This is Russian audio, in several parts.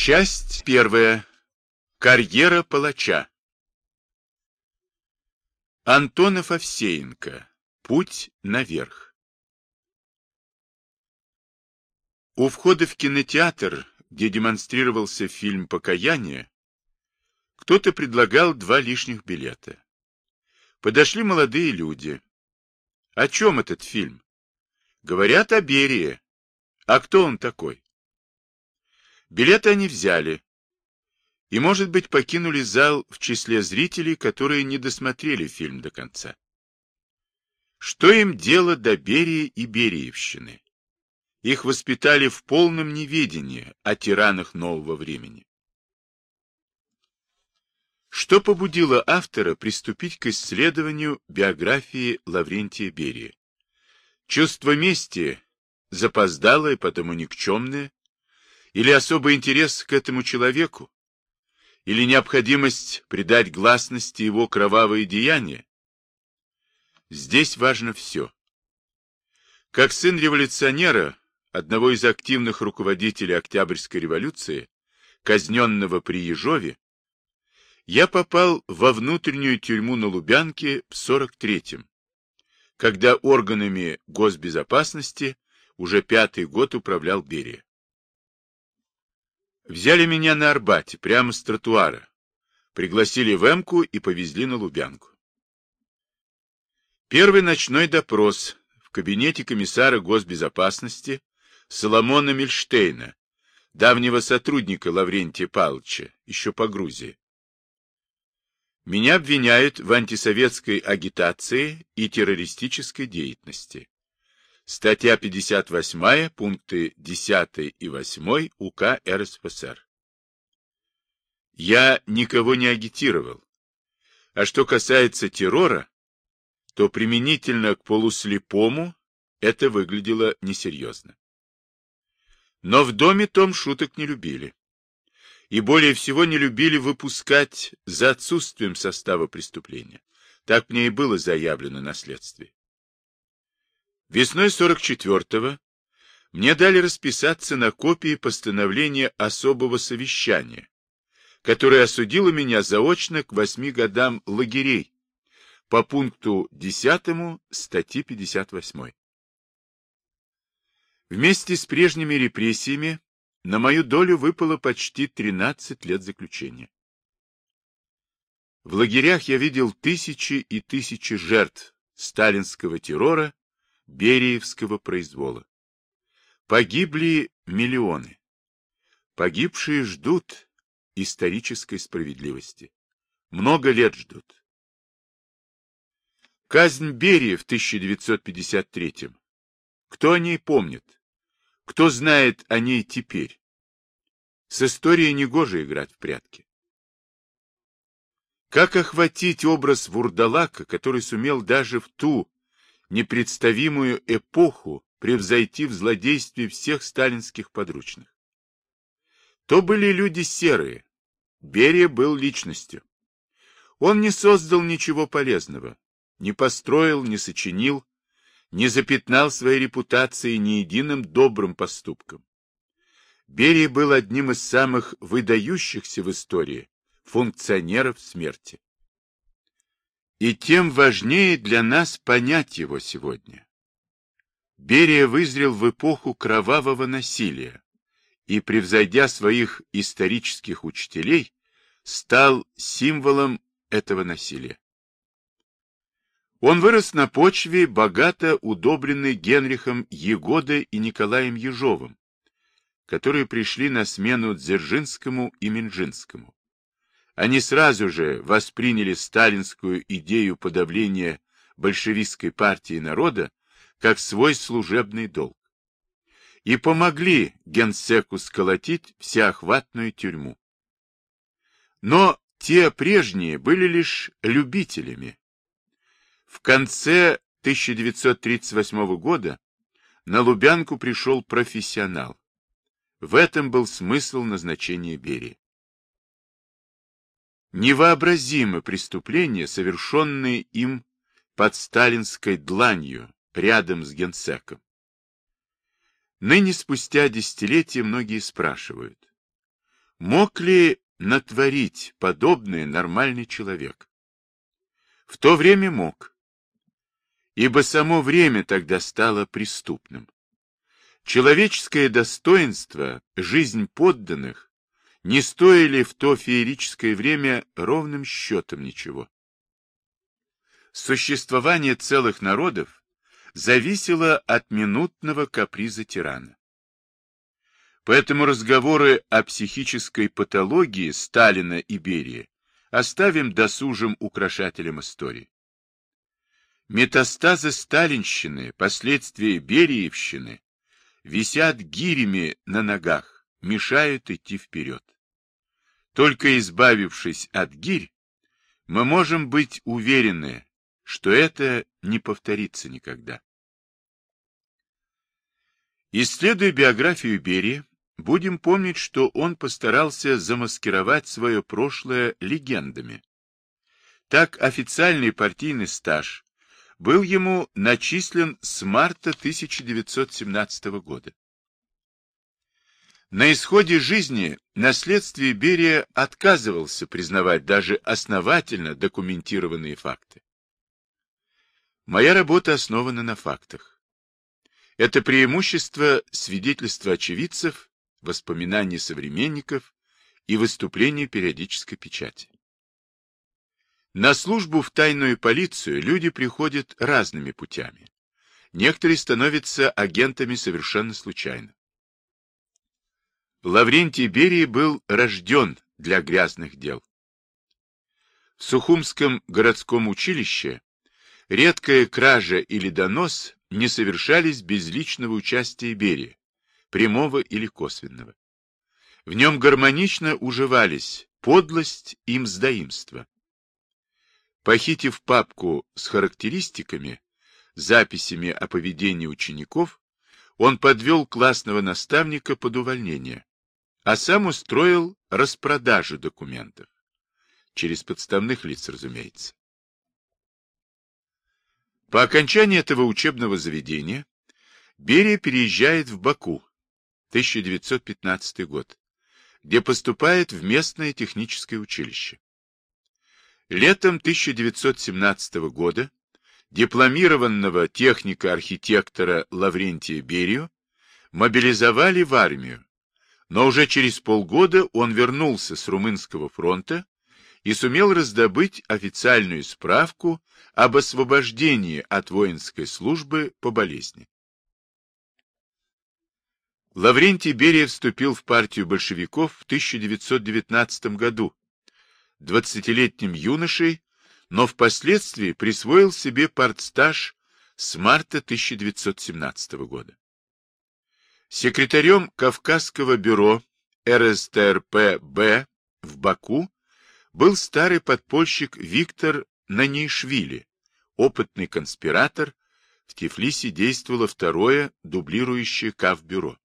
Часть первая. Карьера палача. Антонов Овсеенко. Путь наверх. У входа в кинотеатр, где демонстрировался фильм «Покаяние», кто-то предлагал два лишних билета. Подошли молодые люди. О чем этот фильм? Говорят о Берии. А кто он такой? Билеты они взяли. И, может быть, покинули зал в числе зрителей, которые не досмотрели фильм до конца. Что им дело до Берии и Бериевщины? Их воспитали в полном неведении о тиранах нового времени. Что побудило автора приступить к исследованию биографии Лаврентия Берия? Чувство мести, запоздалое, потому никчемное, или особый интерес к этому человеку? Или необходимость придать гласности его кровавые деяния? Здесь важно все. Как сын революционера, одного из активных руководителей Октябрьской революции, казненного при Ежове, я попал во внутреннюю тюрьму на Лубянке в 43-м, когда органами госбезопасности уже пятый год управлял Берия. Взяли меня на Арбате, прямо с тротуара. Пригласили в Эмку и повезли на Лубянку. Первый ночной допрос в кабинете комиссара госбезопасности Соломона Мильштейна, давнего сотрудника Лаврентия Павловича, еще по Грузии. Меня обвиняют в антисоветской агитации и террористической деятельности. Статья 58, пункты 10 и 8 УК РСФСР. Я никого не агитировал. А что касается террора, то применительно к полуслепому это выглядело несерьезно. Но в доме том шуток не любили. И более всего не любили выпускать за отсутствием состава преступления. Так мне и было заявлено на следствии. Весной 44-го мне дали расписаться на копии постановления особого совещания, которое осудило меня заочно к восьми годам лагерей по пункту 10 статьи 58. Вместе с прежними репрессиями на мою долю выпало почти 13 лет заключения. В лагерях я видел тысячи и тысячи жертв сталинского террора Бериевского произвола. Погибли миллионы. Погибшие ждут исторической справедливости. Много лет ждут. Казнь Берии в 1953 -м. Кто о ней помнит? Кто знает о ней теперь? С историей негоже играть в прятки. Как охватить образ вурдалака, который сумел даже в ту непредставимую эпоху превзойти в злодействе всех сталинских подручных. То были люди серые. Берия был личностью. Он не создал ничего полезного, не построил, не сочинил, не запятнал своей репутации ни единым добрым поступком. Берия был одним из самых выдающихся в истории функционеров смерти. И тем важнее для нас понять его сегодня. Берия вызрел в эпоху кровавого насилия и, превзойдя своих исторических учителей, стал символом этого насилия. Он вырос на почве, богато удобренной Генрихом Егодой и Николаем Ежовым, которые пришли на смену Дзержинскому и Минжинскому. Они сразу же восприняли сталинскую идею подавления большевистской партии народа как свой служебный долг и помогли генсеку сколотить всеохватную тюрьму. Но те прежние были лишь любителями. В конце 1938 года на Лубянку пришел профессионал. В этом был смысл назначения Берии. Невообразимы преступления, совершенные им под сталинской дланью рядом с генсеком. Ныне, спустя десятилетия, многие спрашивают, Мог ли натворить подобное нормальный человек? В то время мог, ибо само время тогда стало преступным. Человеческое достоинство, жизнь подданных не стоили в то феерическое время ровным счетом ничего. Существование целых народов зависело от минутного каприза тирана. Поэтому разговоры о психической патологии Сталина и Берии оставим досужим украшателям истории. Метастазы сталинщины, последствия бериевщины висят гирями на ногах, мешают идти вперед. Только избавившись от гирь, мы можем быть уверены, что это не повторится никогда. Исследуя биографию Берии, будем помнить, что он постарался замаскировать свое прошлое легендами. Так официальный партийный стаж был ему начислен с марта 1917 года. На исходе жизни наследствие Берия отказывался признавать даже основательно документированные факты. Моя работа основана на фактах. Это преимущество свидетельства очевидцев, воспоминаний современников и выступлений периодической печати. На службу в тайную полицию люди приходят разными путями. Некоторые становятся агентами совершенно случайно. Лаврентий Берия был рожден для грязных дел. В Сухумском городском училище редкая кража или донос не совершались без личного участия Берия, прямого или косвенного. В нем гармонично уживались подлость и мздоимство. Похитив папку с характеристиками, записями о поведении учеников, он подвел классного наставника под увольнение, а сам устроил распродажу документов. Через подставных лиц, разумеется. По окончании этого учебного заведения Берия переезжает в Баку, 1915 год, где поступает в местное техническое училище. Летом 1917 года дипломированного техника-архитектора Лаврентия Берию мобилизовали в армию, но уже через полгода он вернулся с Румынского фронта и сумел раздобыть официальную справку об освобождении от воинской службы по болезни. Лаврентий Берия вступил в партию большевиков в 1919 году, 20-летним юношей, но впоследствии присвоил себе партстаж с марта 1917 года. Секретарем Кавказского бюро РСТРП-Б в Баку был старый подпольщик Виктор Нанишвили, опытный конспиратор, в Тифлисе действовало второе дублирующее Кавбюро.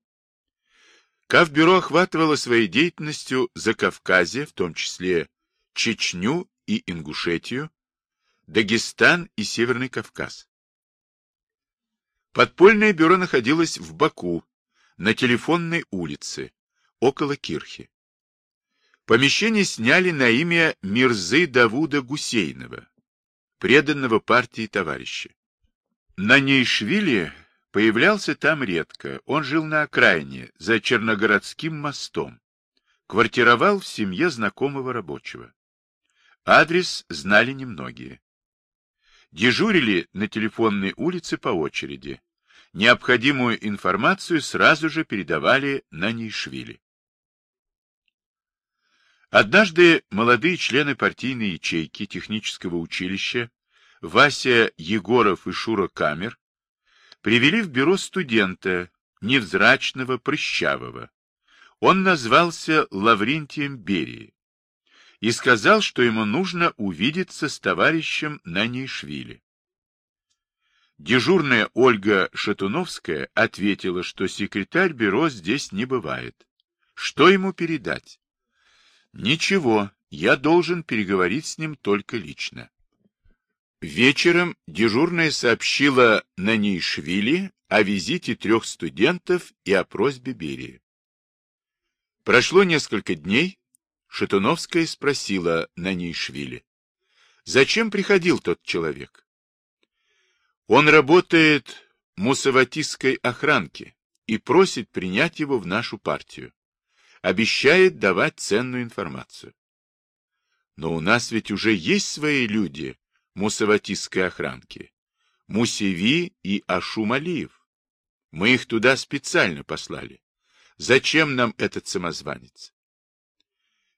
Кавбюро охватывало своей деятельностью Закавказье, в том числе Чечню и Ингушетию, Дагестан и Северный Кавказ. Подпольное бюро находилось в Баку, на телефонной улице, около Кирхи. Помещение сняли на имя Мирзы Давуда Гусейнова, преданного партии товарища. На Нейшвили появлялся там редко, он жил на окраине, за Черногородским мостом, квартировал в семье знакомого рабочего. Адрес знали немногие. Дежурили на телефонной улице по очереди. Необходимую информацию сразу же передавали на Нейшвили. Однажды молодые члены партийной ячейки технического училища Вася Егоров и Шура Камер привели в бюро студента, невзрачного, прыщавого. Он назвался Лаврентием Берии и сказал, что ему нужно увидеться с товарищем Нанишвили. Дежурная Ольга Шатуновская ответила, что секретарь бюро здесь не бывает. Что ему передать? Ничего, я должен переговорить с ним только лично. Вечером дежурная сообщила Нанишвили о визите трех студентов и о просьбе Берии. Прошло несколько дней, Шатуновская спросила Нанишвили, зачем приходил тот человек? Он работает мусаватистской охранке и просит принять его в нашу партию. Обещает давать ценную информацию. Но у нас ведь уже есть свои люди мусаватистской охранки. Мусеви и Ашумалиев. Мы их туда специально послали. Зачем нам этот самозванец?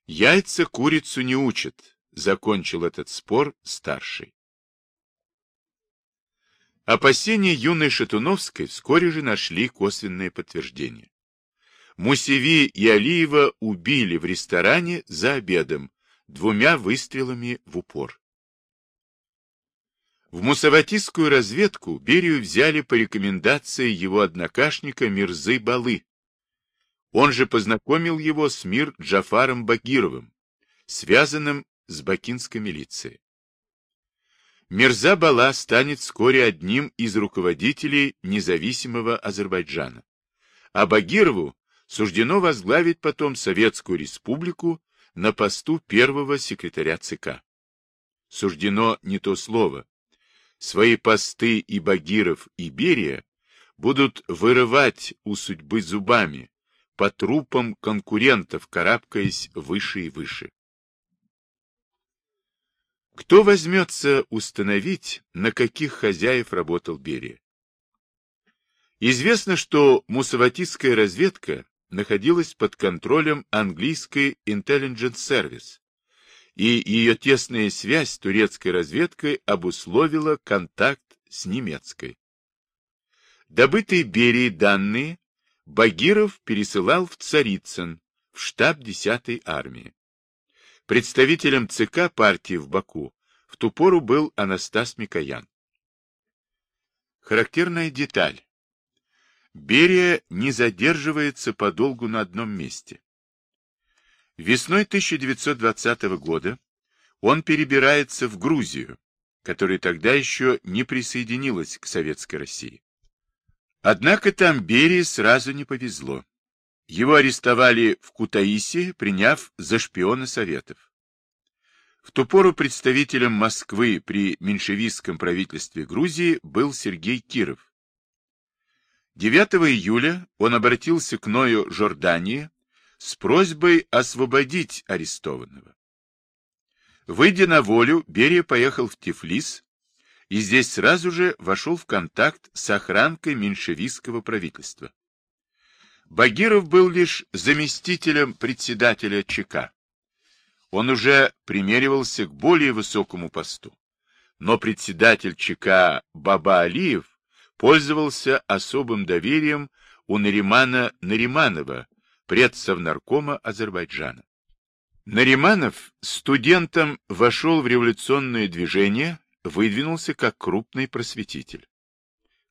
Яйца курицу не учат, закончил этот спор старший. Опасения юной Шатуновской вскоре же нашли косвенное подтверждение. Мусеви и Алиева убили в ресторане за обедом двумя выстрелами в упор. В мусаватистскую разведку Берию взяли по рекомендации его однокашника Мирзы Балы. Он же познакомил его с Мир Джафаром Багировым, связанным с бакинской милицией. Мирза Бала станет вскоре одним из руководителей независимого Азербайджана, а Багирову суждено возглавить потом Советскую Республику на посту первого секретаря ЦК. Суждено не то слово, Свои посты и Багиров, и Берия будут вырывать у судьбы зубами, по трупам конкурентов, карабкаясь выше и выше. Кто возьмется установить, на каких хозяев работал Берия? Известно, что мусаватистская разведка находилась под контролем английской Intelligence Service, и ее тесная связь с турецкой разведкой обусловила контакт с немецкой. Добытые Берией данные Багиров пересылал в Царицын, в штаб 10-й армии. Представителем ЦК партии в Баку в ту пору был Анастас Микоян. Характерная деталь. Берия не задерживается подолгу на одном месте. Весной 1920 года он перебирается в Грузию, которая тогда еще не присоединилась к Советской России. Однако там Берии сразу не повезло. Его арестовали в Кутаиси, приняв за шпиона Советов. В ту пору представителем Москвы при меньшевистском правительстве Грузии был Сергей Киров. 9 июля он обратился к Ною Жордании с просьбой освободить арестованного. Выйдя на волю, Берия поехал в Тифлис и здесь сразу же вошел в контакт с охранкой меньшевистского правительства. Багиров был лишь заместителем председателя ЧК. Он уже примеривался к более высокому посту. Но председатель ЧК Баба Алиев пользовался особым доверием у Наримана Нариманова, предсовнаркома Азербайджана. Нариманов студентом вошел в революционное движение, выдвинулся как крупный просветитель.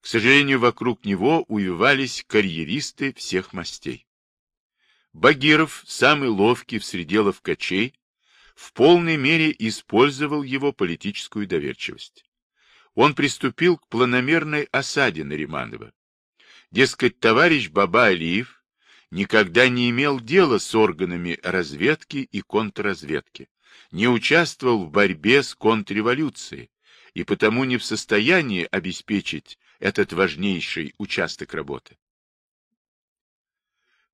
К сожалению, вокруг него увивались карьеристы всех мастей. Багиров, самый ловкий в среде ловкачей, в полной мере использовал его политическую доверчивость. Он приступил к планомерной осаде Нариманова. Дескать, товарищ Баба Алиев никогда не имел дела с органами разведки и контрразведки, не участвовал в борьбе с контрреволюцией и потому не в состоянии обеспечить этот важнейший участок работы.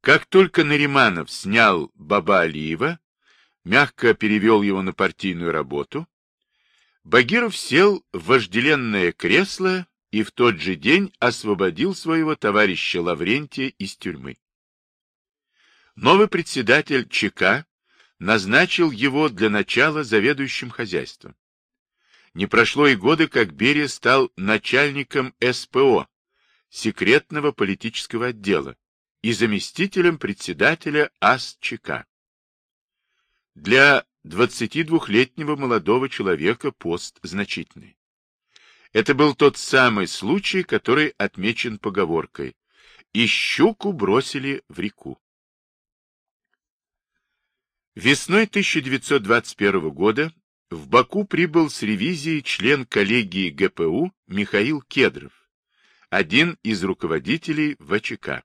Как только Нариманов снял Баба Алиева, мягко перевел его на партийную работу, Багиров сел в вожделенное кресло и в тот же день освободил своего товарища Лаврентия из тюрьмы. Новый председатель ЧК назначил его для начала заведующим хозяйством. Не прошло и года, как Берия стал начальником СПО, секретного политического отдела, и заместителем председателя АСЧК. Для 22-летнего молодого человека пост значительный. Это был тот самый случай, который отмечен поговоркой «И щуку бросили в реку». Весной 1921 года в Баку прибыл с ревизией член коллегии ГПУ Михаил Кедров, один из руководителей ВЧК.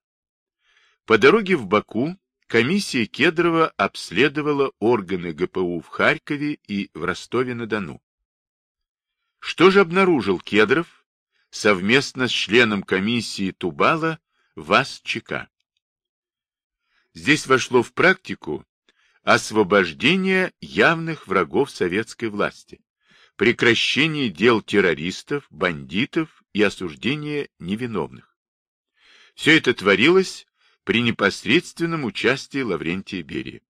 По дороге в Баку комиссия Кедрова обследовала органы ГПУ в Харькове и в Ростове-на-Дону. Что же обнаружил Кедров совместно с членом комиссии Тубала ВАС ЧК? Здесь вошло в практику освобождение явных врагов советской власти, прекращение дел террористов, бандитов и осуждение невиновных. Все это творилось при непосредственном участии Лаврентия Берия.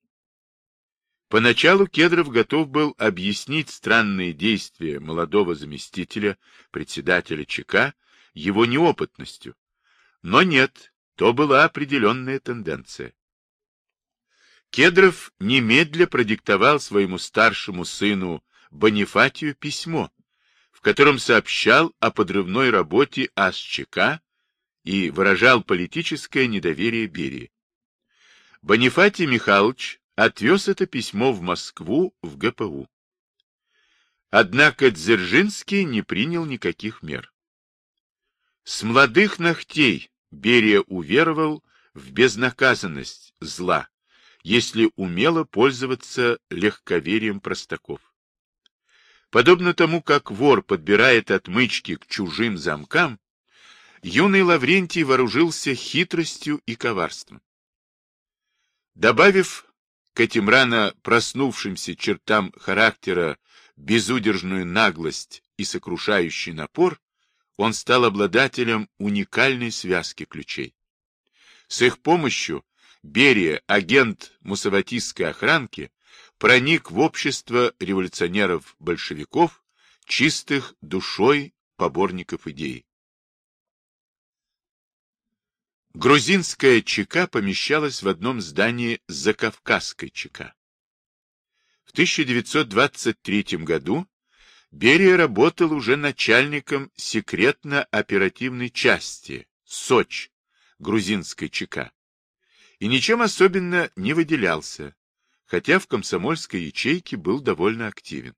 Поначалу Кедров готов был объяснить странные действия молодого заместителя председателя ЧК его неопытностью. Но нет, то была определенная тенденция. Кедров немедля продиктовал своему старшему сыну Бонифатию письмо, в котором сообщал о подрывной работе АСЧК и выражал политическое недоверие Берии. Бонифатий Михайлович отвез это письмо в Москву в ГПУ. Однако Дзержинский не принял никаких мер. С молодых ногтей Берия уверовал в безнаказанность зла, если умело пользоваться легковерием простаков. Подобно тому, как вор подбирает отмычки к чужим замкам, юный Лаврентий вооружился хитростью и коварством. Добавив к этим рано проснувшимся чертам характера безудержную наглость и сокрушающий напор, он стал обладателем уникальной связки ключей. С их помощью Берия, агент мусаватистской охранки, проник в общество революционеров-большевиков, чистых душой поборников идей. Грузинская ЧК помещалась в одном здании с Закавказской ЧК. В 1923 году Берия работал уже начальником секретно-оперативной части СОЧ грузинской ЧК и ничем особенно не выделялся, хотя в комсомольской ячейке был довольно активен.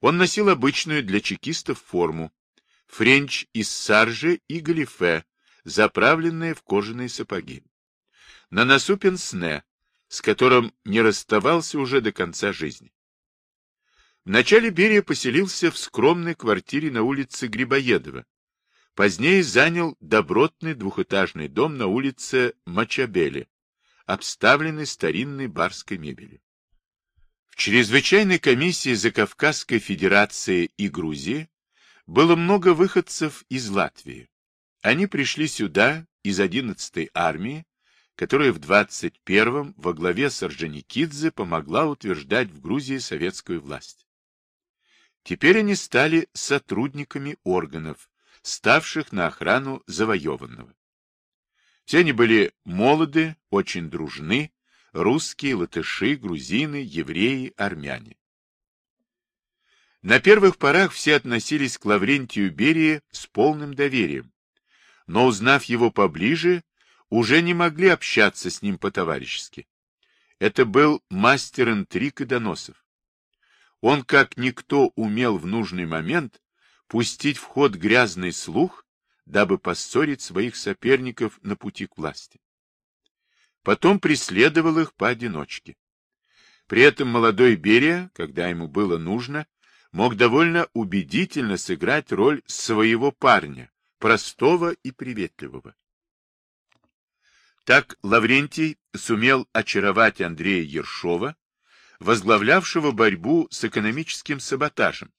Он носил обычную для чекистов форму, френч из саржи и галифе, заправленные в кожаные сапоги. На носу пенсне, с которым не расставался уже до конца жизни. Вначале Берия поселился в скромной квартире на улице Грибоедова. Позднее занял добротный двухэтажный дом на улице Мачабеле, обставленный старинной барской мебелью. В чрезвычайной комиссии Закавказской Федерации и Грузии было много выходцев из Латвии. Они пришли сюда из 11-й армии, которая в 21-м во главе с Орджоникидзе помогла утверждать в Грузии советскую власть. Теперь они стали сотрудниками органов, ставших на охрану завоеванного. Все они были молоды, очень дружны, русские, латыши, грузины, евреи, армяне. На первых порах все относились к Лаврентию Берии с полным доверием, но, узнав его поближе, уже не могли общаться с ним по-товарищески. Это был мастер интриг и доносов. Он, как никто, умел в нужный момент пустить в ход грязный слух дабы поссорить своих соперников на пути к власти. Потом преследовал их поодиночке. При этом молодой Берия, когда ему было нужно, мог довольно убедительно сыграть роль своего парня, простого и приветливого. Так Лаврентий сумел очаровать Андрея Ершова, возглавлявшего борьбу с экономическим саботажем.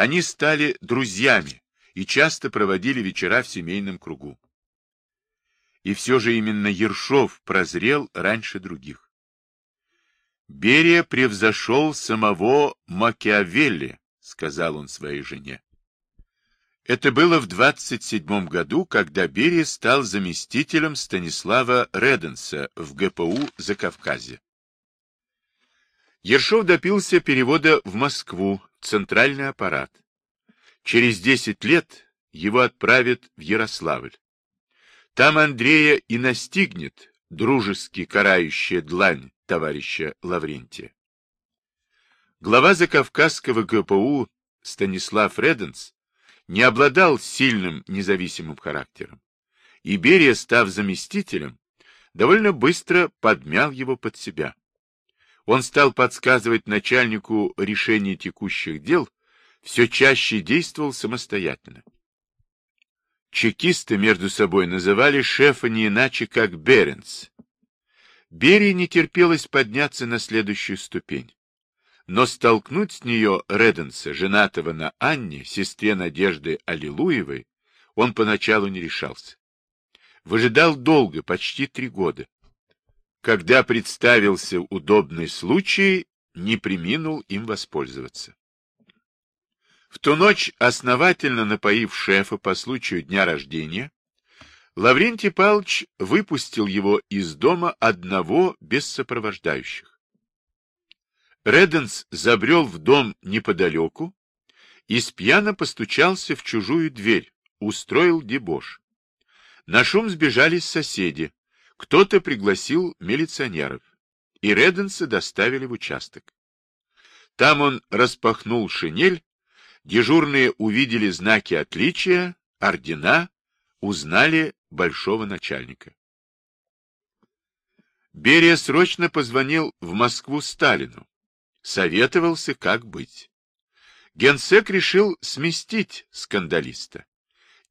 Они стали друзьями, и часто проводили вечера в семейном кругу. И все же именно Ершов прозрел раньше других. Берия превзошел самого Макиавелли, сказал он своей жене. Это было в 27 году, когда Берия стал заместителем Станислава Реденса в ГПУ Закавказье. Ершов допился перевода в Москву, центральный аппарат. Через десять лет его отправят в Ярославль. Там Андрея и настигнет дружески карающая длань товарища Лаврентия. Глава Закавказского ГПУ Станислав Реденс не обладал сильным независимым характером. И Берия, став заместителем, довольно быстро подмял его под себя. Он стал подсказывать начальнику решение текущих дел, все чаще действовал самостоятельно. Чекисты между собой называли шефа не иначе, как Беренс. Берии не терпелось подняться на следующую ступень. Но столкнуть с нее Реденса, женатого на Анне, сестре Надежды Аллилуевой, он поначалу не решался. Выжидал долго, почти три года. Когда представился удобный случай, не приминул им воспользоваться. В ту ночь, основательно напоив шефа по случаю дня рождения, Лаврентий Павлович выпустил его из дома одного без сопровождающих. Реденс забрел в дом неподалеку и спьяно постучался в чужую дверь, устроил дебош. На шум сбежались соседи, кто-то пригласил милиционеров, и Реденса доставили в участок. Там он распахнул шинель Дежурные увидели знаки отличия, ордена, узнали большого начальника. Берия срочно позвонил в Москву Сталину. Советовался, как быть. Генсек решил сместить скандалиста.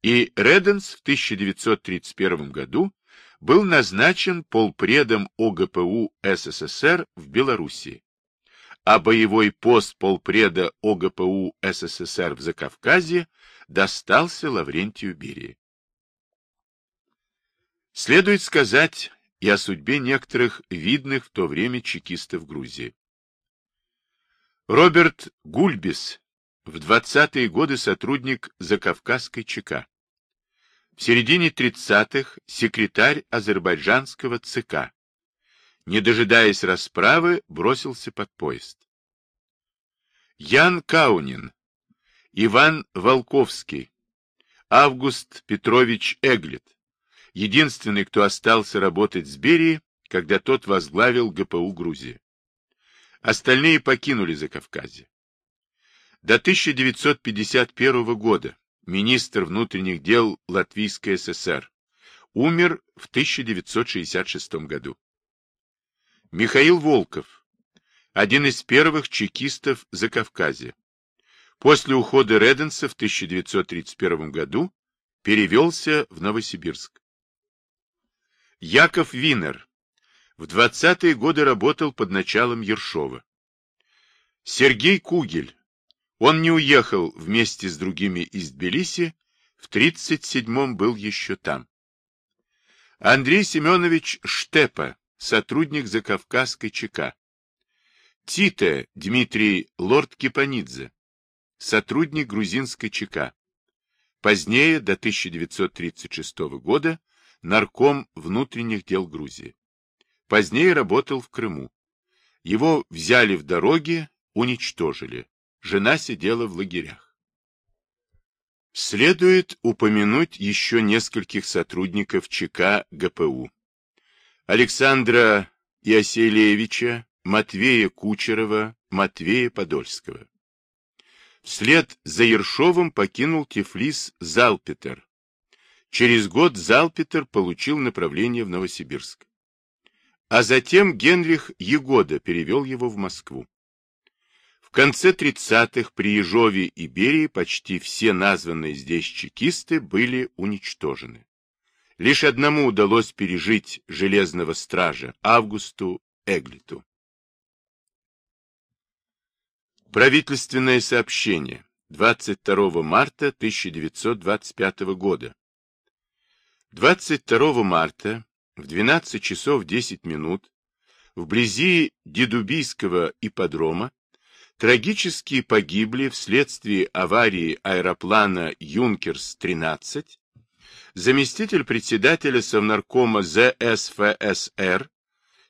И Реденс в 1931 году был назначен полпредом ОГПУ СССР в Белоруссии а боевой пост полпреда ОГПУ СССР в Закавказье достался Лаврентию Берии. Следует сказать и о судьбе некоторых видных в то время чекистов Грузии. Роберт Гульбис, в 20-е годы сотрудник Закавказской ЧК. В середине 30-х секретарь азербайджанского ЦК не дожидаясь расправы, бросился под поезд. Ян Каунин, Иван Волковский, Август Петрович Эглет, единственный, кто остался работать с Берией, когда тот возглавил ГПУ Грузии. Остальные покинули Закавказье. До 1951 года министр внутренних дел Латвийской ССР умер в 1966 году. Михаил Волков, один из первых чекистов за Кавказе. После ухода Реденса в 1931 году перевелся в Новосибирск. Яков Винер в 20-е годы работал под началом Ершова. Сергей Кугель. Он не уехал вместе с другими из Тбилиси, в 37-м был еще там. Андрей Семенович Штепа, сотрудник Закавказской ЧК. Тита Дмитрий Лорд Кипанидзе, сотрудник грузинской ЧК. Позднее, до 1936 года, нарком внутренних дел Грузии. Позднее работал в Крыму. Его взяли в дороге, уничтожили. Жена сидела в лагерях. Следует упомянуть еще нескольких сотрудников ЧК ГПУ. Александра Иоселевича, Матвея Кучерова, Матвея Подольского. Вслед за Ершовым покинул Тифлис Залпетер. Через год Залпетер получил направление в Новосибирск. А затем Генрих Егода перевел его в Москву. В конце 30-х при Ежове и Берии почти все названные здесь чекисты были уничтожены. Лишь одному удалось пережить железного стража, Августу Эглиту. Правительственное сообщение 22 марта 1925 года. 22 марта в 12 часов 10 минут вблизи Дедубийского ипподрома трагически погибли вследствие аварии аэроплана «Юнкерс-13» заместитель председателя Совнаркома ЗСФСР,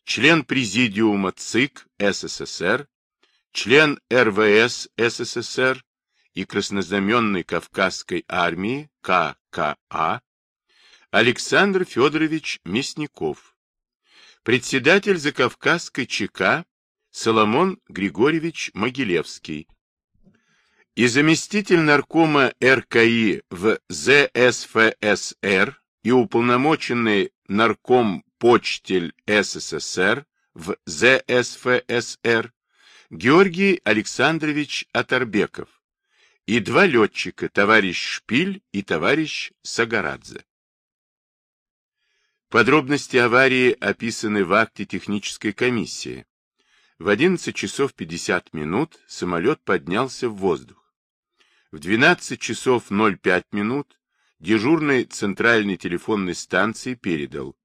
член Президиума ЦИК СССР, член РВС СССР и Краснознаменной Кавказской армии ККА Александр Федорович Мясников, председатель Закавказской ЧК Соломон Григорьевич Могилевский, и заместитель наркома РКИ в ЗСФСР и уполномоченный нарком почтель СССР в ЗСФСР Георгий Александрович Атарбеков и два летчика, товарищ Шпиль и товарищ Сагарадзе. Подробности аварии описаны в акте технической комиссии. В 11 часов 50 минут самолет поднялся в воздух. В 12 часов 05 минут дежурной центральной телефонной станции передал.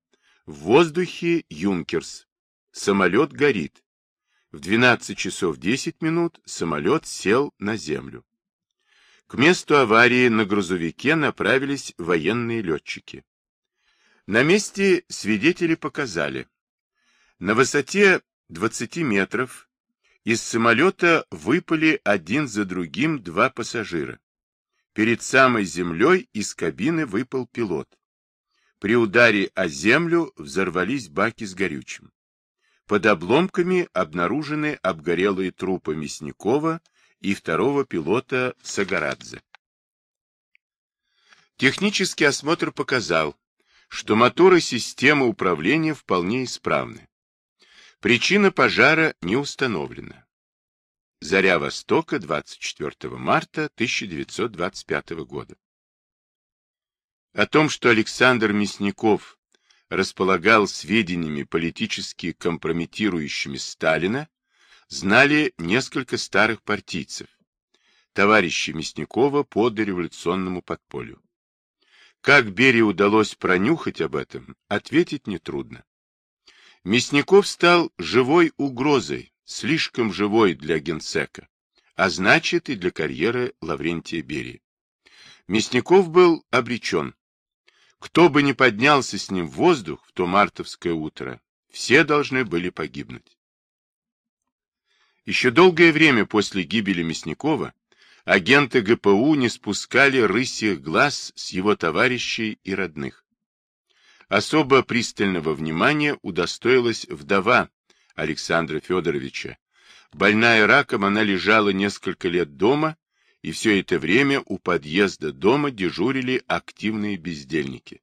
В воздухе Юнкерс. Самолет горит. В 12 часов 10 минут самолет сел на землю. К месту аварии на грузовике направились военные летчики. На месте свидетели показали. На высоте 20 метров из самолета выпали один за другим два пассажира. Перед самой землей из кабины выпал пилот. При ударе о землю взорвались баки с горючим. Под обломками обнаружены обгорелые трупы Мясникова и второго пилота Сагарадзе. Технический осмотр показал, что моторы системы управления вполне исправны. Причина пожара не установлена. Заря Востока, 24 марта 1925 года. О том, что Александр Мясников располагал сведениями политически компрометирующими Сталина, знали несколько старых партийцев, товарищи Мясникова по дореволюционному подполью. Как Берии удалось пронюхать об этом, ответить нетрудно. Мясников стал живой угрозой, слишком живой для генсека, а значит и для карьеры Лаврентия Берии. Мясников был обречен. Кто бы ни поднялся с ним в воздух в то мартовское утро, все должны были погибнуть. Еще долгое время после гибели Мясникова агенты ГПУ не спускали рысьих глаз с его товарищей и родных. Особо пристального внимания удостоилась вдова Александра Федоровича. Больная раком, она лежала несколько лет дома и все это время у подъезда дома дежурили активные бездельники.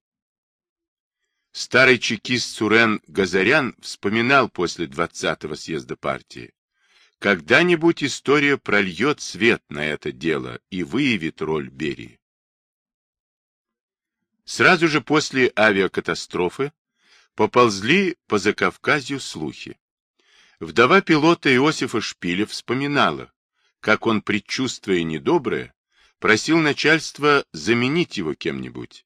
Старый чекист Сурен Газарян вспоминал после 20-го съезда партии. Когда-нибудь история прольет свет на это дело и выявит роль Берии. Сразу же после авиакатастрофы поползли по Закавказью слухи. Вдова пилота Иосифа Шпиля вспоминала, как он, предчувствуя недоброе, просил начальство заменить его кем-нибудь.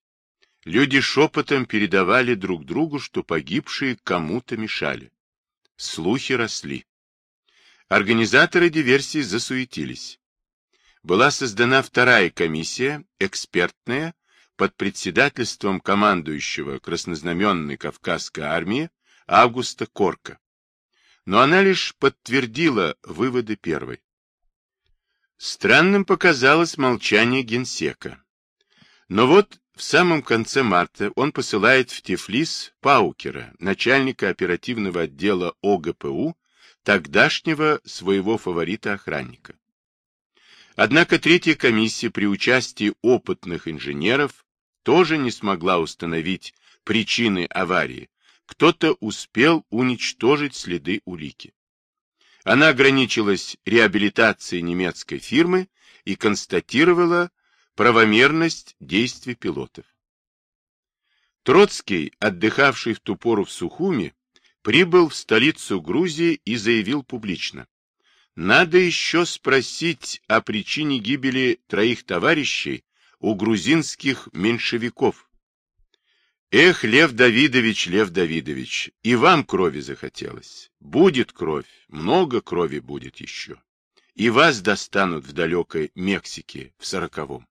Люди шепотом передавали друг другу, что погибшие кому-то мешали. Слухи росли. Организаторы диверсии засуетились. Была создана вторая комиссия, экспертная, под председательством командующего краснознаменной Кавказской армии Августа Корка. Но она лишь подтвердила выводы первой. Странным показалось молчание генсека. Но вот в самом конце марта он посылает в Тифлис Паукера, начальника оперативного отдела ОГПУ, тогдашнего своего фаворита-охранника. Однако третья комиссия при участии опытных инженеров тоже не смогла установить причины аварии. Кто-то успел уничтожить следы улики. Она ограничилась реабилитацией немецкой фирмы и констатировала правомерность действий пилотов. Троцкий, отдыхавший в ту пору в Сухуми, прибыл в столицу Грузии и заявил публично. Надо еще спросить о причине гибели троих товарищей у грузинских меньшевиков. Эх, Лев Давидович, Лев Давидович, и вам крови захотелось. Будет кровь, много крови будет еще. И вас достанут в далекой Мексике в сороковом.